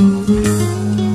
Música